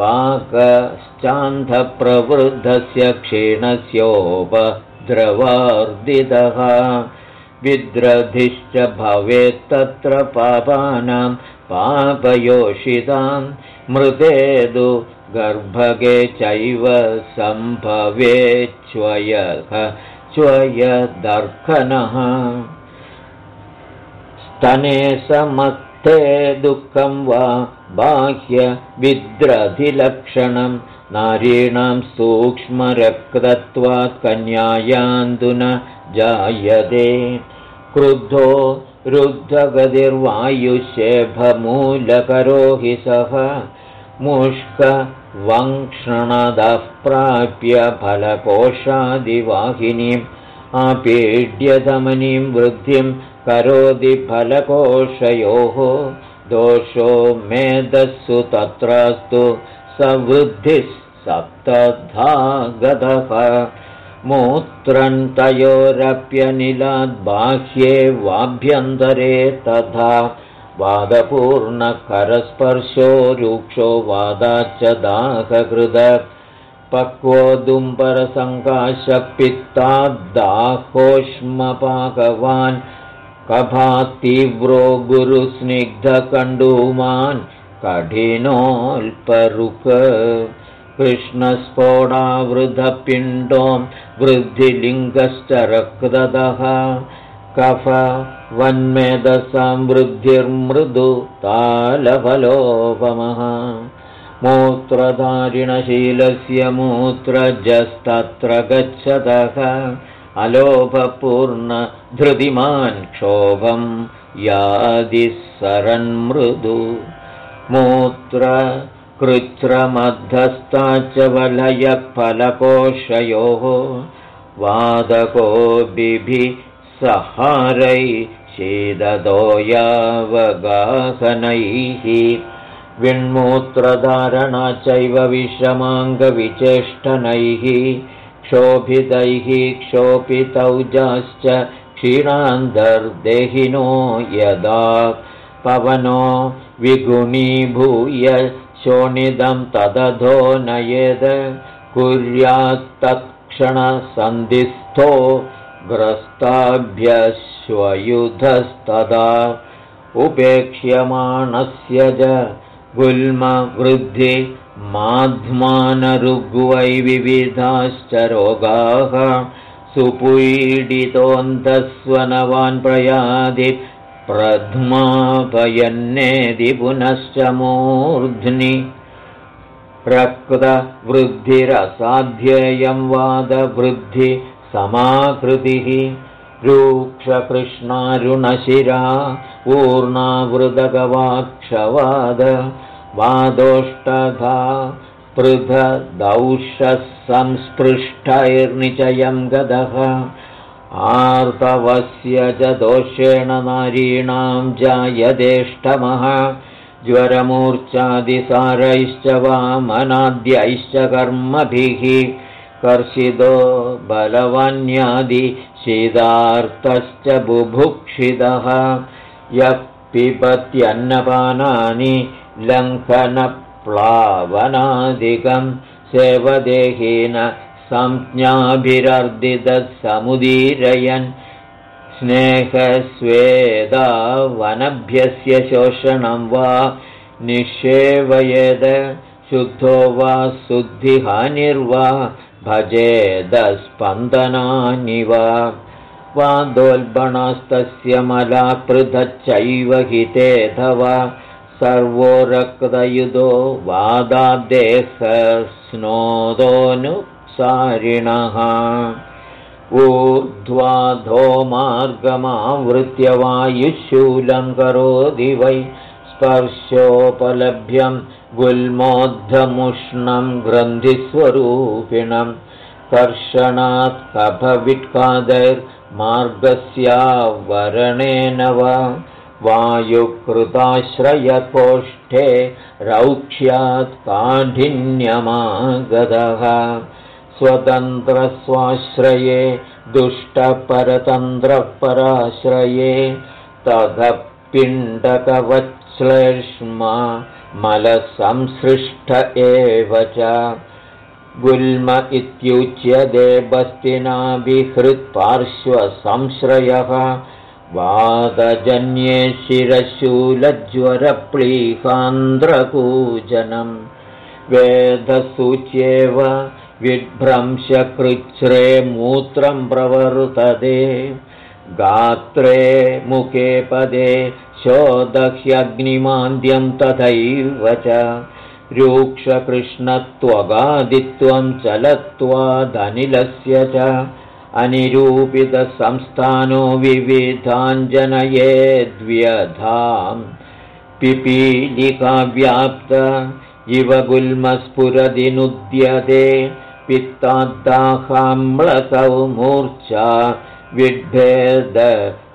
पाकश्चान्धप्रवृद्धस्य क्षीणस्योपद्रवार्दितः विद्रधिश्च भवेत्तत्र पापानां पापयोषितां। मृतेदु गर्भगे चैव सम्भवेच्छ्वयः च्वयदर्कनः स्तने समत्थे दुःखं वा बाह्यविद्रधिलक्षणं नारीणां सूक्ष्मरक्तत्वात् कन्यायान्तु न जायते। क्रुद्धो रुद्धगतिर्वायुष्येभमूलकरो हि सः। मुष्कवङ्क्षणदः प्राप्य फलकोशादिवाहिनीम् आपीड्यधमनीं वृद्धिं करोति फलकोशयोः। दोषो मेधस्सु तत्रास्तु सवृद्धिः गतः मूत्रन्तयोरप्यनिलाद्बाह्ये वाभ्यन्तरे तथा वादपूर्णकरस्पर्शो रुक्षो वादाच्च दाहकृद। पक्वोदुम्बरसङ्काशपित्ताद्दाहोष्मपाकवान् कभातीव्रो गुरुस्निग्धकण्डूमान् कठिनोऽल्परुक कृष्णस्फोडावृधपिण्डो वृद्धिलिङ्गश्च रक्तदः कफ वन्मेधसंवृद्धिर्मृदु तालफलोपमः मूत्रधारिणशीलस्य मूत्रजस्तत्र गच्छतः अलोभपूर्णधृतिमान् क्षोभं यादिसरन्मृदु मूत्रकृच्छ्रमद्धस्ता च वलयफलकोशयोः वादकोभिः सहारै शीदतो विण्मूत्रधारणा चैव विषमाङ्गविचेष्टनैः क्षोभितैः क्षोभितौजाश्च क्षीणान्तर्देहिनो यदा पवनो विगुणीभूय शोणिदं तदधो नयेद कुर्यात्तत्क्षणसन्धिस्थो ग्रस्ताभ्यश्वयुधस्तदा उपेक्ष्यमाणस्य च गुल्मवृद्धि विविधाश्च रोगाः सुपीडितोऽन्तस्वनवान् प्रयादि प्रध्मापयन्नेदि पुनश्च मूर्ध्नि। रक्तवृद्धिरसाध्येयं वादवृद्धि समाकृतिः। रूक्षकृष्णारुणशिरा ऊर्णावृदगवाक्षवाद वादोष्टधा पृथदौषः संस्पृष्टैर्निचयं गदः आर्तवस्य च दोषेण नारीणां जायदेष्टमः ज्वरमूर्च्छादिसारैश्च वामनाद्यैश्च कर्मभिः। कर्षितो बलवन्यादिशीदार्तश्च बुभुक्षितः यः पिबत्यन्नपानानि लङ्घनप्लावनादिकं सेवदेहेन संज्ञाभिरर्दितः समुदीरयन् स्नेहस्वेदावनभ्यस्य शोषणं वा निषेवयेद शुद्धो वा शुद्धिहानिर्वा भजेदस्पन्दनानि वा। वादोल्बणस्तस्य मलापृथच्चैव हितेधवा सर्वो रक्तयुधो वादादेहस्नोदोऽनुसारिणः ऊर्ध्वाधो मार्गमावृत्य वायुशूलं करोति वै स्पर्शोपलभ्यं गुल्मोद्धमुष्णं ग्रन्थिस्वरूपिणं। कर्षणात् कफविट्कादैर्मार्गस्यावरणेन वा वायुकृताश्रयकोष्ठे रौक्ष्यात् काठिन्यमागतः स्वतन्त्रस्वाश्रये दुष्टपरतन्त्रपराश्रये ततः पिण्डकवच्छ्लेष्मा मलसंसृष्ट एव च। गुल्म इत्युच्यते बस्तिनाभिहृत्पार्श्वसंश्रयः वादजन्ये शिरशूलज्वरप्लीकान्द्रकूजनं वेदसूच्येव विभ्रंशकृच्छ्रे मूत्रं प्रवर्तते गात्रे मुखे पदे शोदह्यग्निमान्द्यं तथैव च। रूक्षकृष्णत्वगादित्वं चलत्वादनिलस्य च। अनिरूपितसंस्थानो विविधाञ्जनयेद्व्यधाम् पिपीलिकाव्याप्त इव गुल्मस्फुरदिनुद्यते पित्ताद्दाहाम्लकौ मूर्च्छा विड्भेद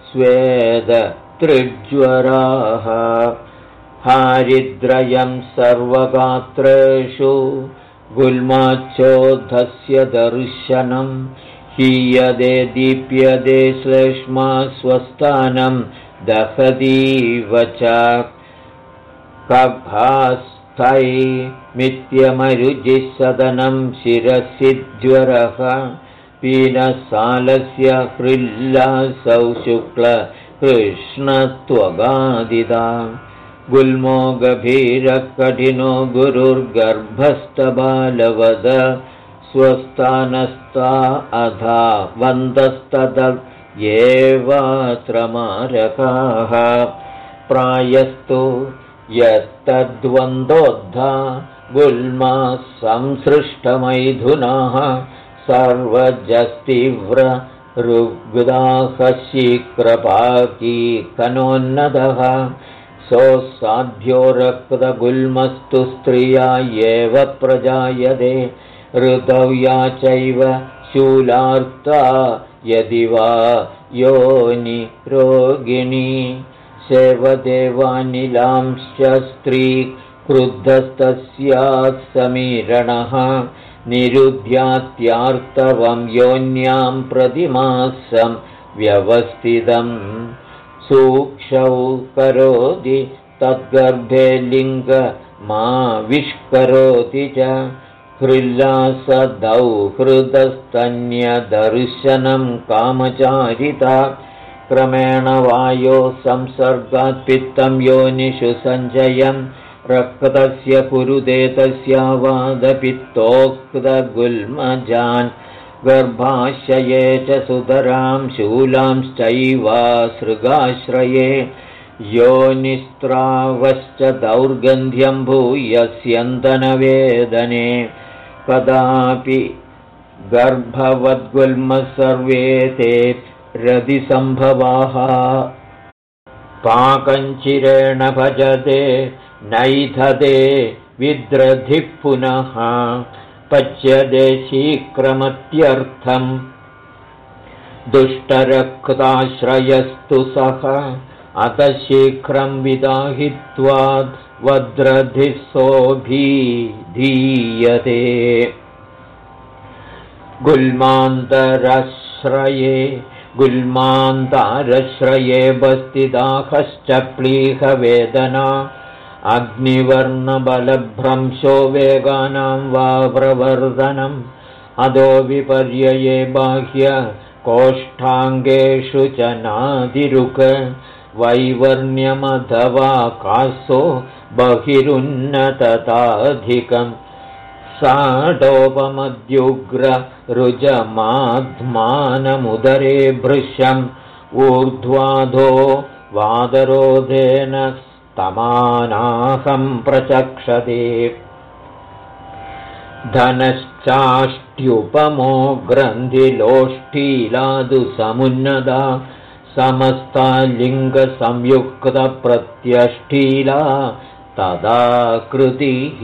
स्वेद त्रिज्वराः हारिद्रयं सर्वगात्रेषु गुल्माच्छोधस्य दर्शनं हीयदे दीप्यदे श्लेष्मा स्वस्थानं दहतीव च कभास्थै मित्यमरुजिसदनं शिरसिज्वरः पीनसालस्य हृल्लासौ शुक्लकृष्णत्वगादिदा गुल्मो गभीरकठिनो गुरुर्गर्भस्थबालवद स्वस्थानस्ता अधा वन्दस्तद एवात्रमारकाः। प्रायस्तु यत्तद्वन्द्वोद्धा गुल्मा संसृष्टमैथुनाः सर्वजस्तीव्र ऋग्दाहशीक्रपाकी कनोन्नतः सोऽसाध्यो रक्तगुल्मस्तु स्त्रिया एव प्रजायते ऋतव्या चैव शूलार्ता यदि वा योनि रोगिणी सेवदेवानिलांश्च स्त्री क्रुद्धस्तस्यात् समीरणः निरुध्यात्यार्तवं योन्यां प्रतिमासं व्यवस्थितम् सूक्षौ करोति तद्गर्भे लिङ्गमाविष्करोति च हृल्लासदौ हृदस्तन्यदर्शनं कामचारिता क्रमेण वायो संसर्गात् पित्तं योनिषु सञ्जयं रक्तस्य कुरुदे तस्यावादपित्तोक्तगुल्मजान् गर्भाशये च सुतरां शूलांश्चैवासृगाश्रये योनिस्त्रावश्च दौर्गन्ध्यं भूयस्यन्तनवेदने कदापि गर्भवद्गुल्मः सर्वे ते रदिसम्भवाः पाकञ्चिरेण भजते नैधते विद्रधिः पुनः। पच्यदे शीक्रमत्यर्थम् दुष्टरक्ताश्रयस्तु सः। अत शीघ्रं विदाहित्वाद् वद्रधिसोऽभीधीयते गुल्मान्तरश्रये गुल्मान्तारश्रये बस्तिदाहश्च प्लीहवेदना। अग्निवर्णबलभ्रंशो वेगानां वा प्रवर्धनम्। अधो विपर्यये बाह्य कोष्ठाङ्गेषु च नादिरुक। वैवर्ण्यमथवा कासो बहिरुन्नतताधिकम् साडोपमद्युग्ररुजमाध्मानमुदरे भृशम् ऊर्ध्वाधो वादरोधेन स्तमानाहं प्रचक्षते। धनश्चाष्ट्युपमो ग्रन्थिलोष्ठीलादुसमुन्नदा समस्ता लिङ्गसंयुक्तप्रत्यष्ठीला तदा कृतिः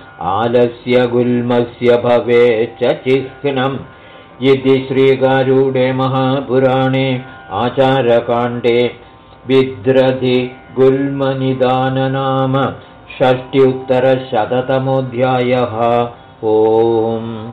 आलस्य गुल्मस्य भवे च चिह्नम् इति श्रीगारूडे महापुराणे आचारकाण्डे विद्रधि गुल्मनिदाननाम षष्ट्युत्तरशततमोऽध्यायः ओम्